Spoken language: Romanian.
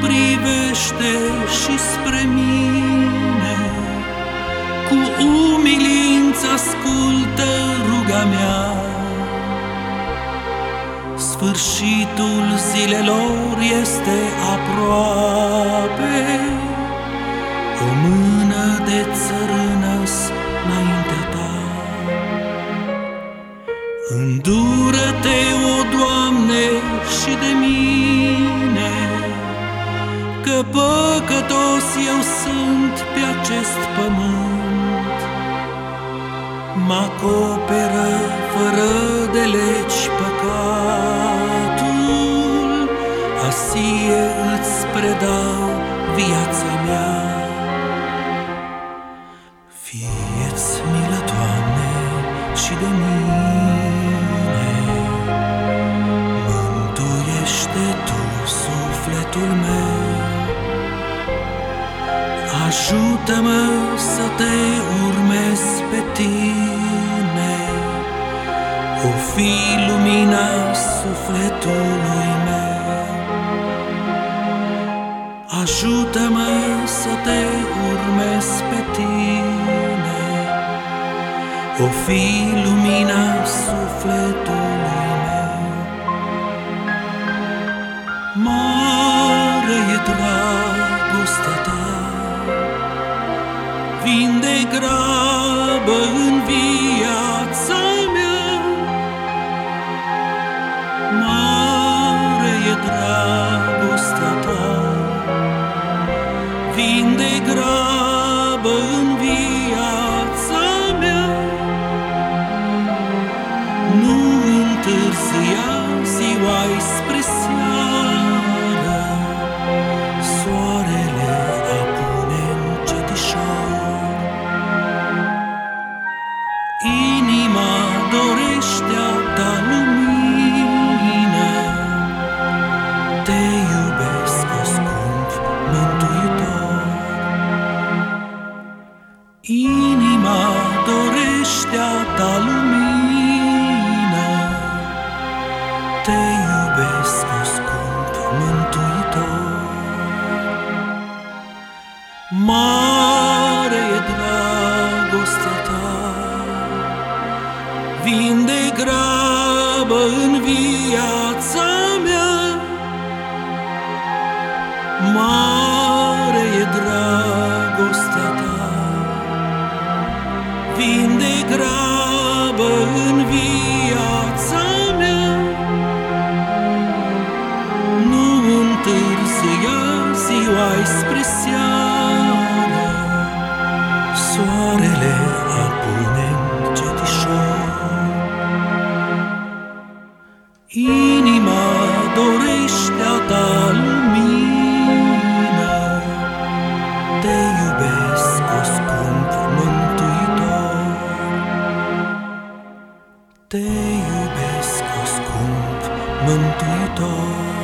privește și spre mine, cu umilință ascultă ruga mea. Sfârșitul zilelor este aproape, o mână de țărână înaintea ta. Îndură-te, o Doamne, și de mine, Că păcătos eu sunt pe acest pământ. Mă acoperă fără de legi păcatul, Asie îți predau viața mea. Fie-ți milă, Doamne, și de mine, Mântuiește Tu sufletul meu, Ajută-mă să Te urmez pe Tine, O fi lumina sufletului meu. Ajută-mă să Te urmez pe Tine, O fi lumina sufletului meu. Mare e dragostea Ta, Vin de grabă în viața mea. Mare e dragostea Ta, Vin de grabă în viața mea. Nu întârzia ziua spre seară, Inima dorește a ta lumină, Te iubesc, o scump mântuitor. Inima dorește a ta lumină, Te iubesc, o scump mântuitor. Mare Vin de grabă în viața mea. Mare e dragostea ta, Vin de grabă în viața mea. Nu întârzia ziua spre seară, Inima dorește a ta lumină, Te iubesc, o scump mântuitor. Te iubesc, o scump mântuitor.